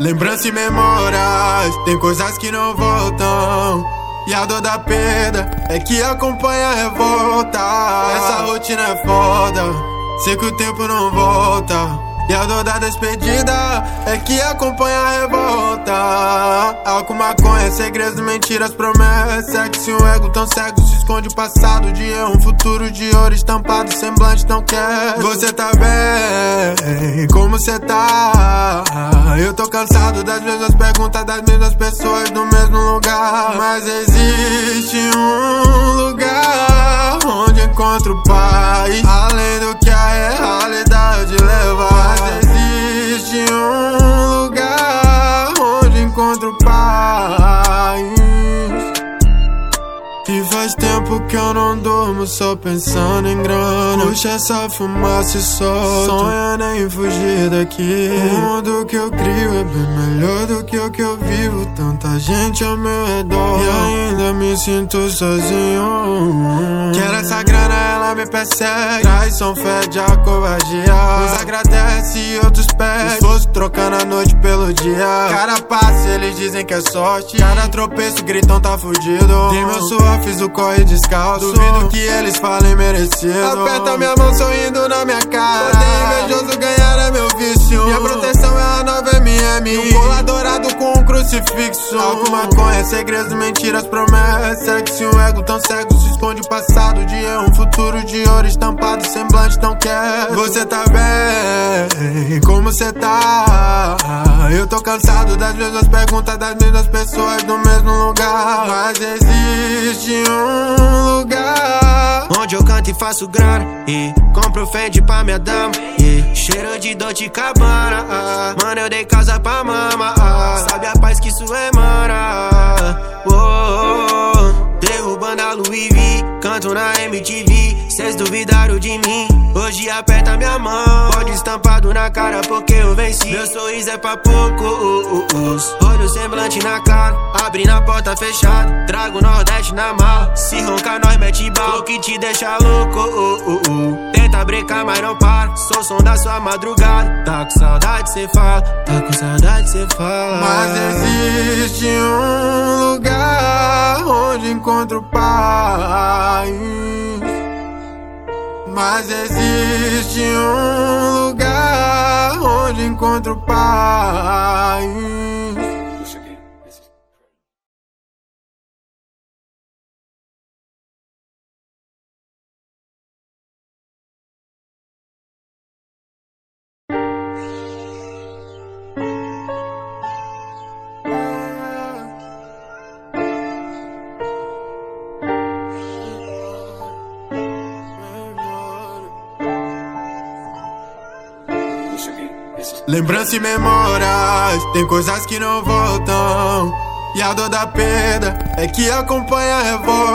Lembrança e memórias, tem coisas que não voltam. E a dor da perda é que acompanha a revolta. Essa rotina é foda, sei que o tempo não volta. E a dor da despedida é que acompanha a revolta. Álcool, maconha, segredos, mentiras, promessas. Sexo e um ego tão cego se esconde o passado de erro. Um futuro de ouro estampado, semblante não quer. Você tá bem? Como você tá? Eu tô cansado das mesmas perguntas, das mesmas pessoas no mesmo lugar. Mas existe um lugar onde encontro paz. Além do que a realidade leva. Que eu não durmo só pensando em grana. Puxa essa fumaça e solta. Sonhando em fugir daqui. O mundo que eu crio é bem melhor do que o que eu vivo. Tanta gente ao meu redor. E ainda me sinto sozinho. Quero essa grana, me persegue. Traição fede a covardia. Uns agradece e outros pede. Esforço trocando a noite pelo dia. Cara passa, eles dizem que é sorte. Cada tropeço, gritão tá fudido. Tem meu suor fiz o corre descalço. Duvido que eles falem merecido. Aperta minha mão sorrindo na minha cara. Crucifixo. Álcool, maconha, segredos, mentiras, promessas. Sexo e um ego tão cego se esconde o passado de erro. Um futuro de ouro estampado, semblante tão quer. Você tá bem? Como você tá? Eu tô cansado das mesmas perguntas, das mesmas pessoas no mesmo lugar. Mas existe um lugar onde eu canto e faço grana. E compro Fendi pra minha dama. E cheiro de Dolce Cabana. Mano, eu dei casa pra mama. Sabe a paz que isso emana? Oh, oh, oh. Derrubando a Louis canto na MTV. Cês duvidaram de mim, hoje aperta minha mão. Pode estampado na cara porque eu venci. Meu sorriso é pra pouco, us. Olho semblante na cara, abrindo a porta fechada. Trago o Nordeste na mala. Se roncar, nós mete bala. O que te deixa louco. Tenta brincar, mas não para. Sou som da sua madrugada. Tá com saudade, cê fala. Tá com saudade, cê fala. Mas existe um lugar encontro paz. Mas existe um lugar onde encontro paz. Lembrança e memórias, tem coisas que não voltam. E a dor da perda é que acompanha a revolta.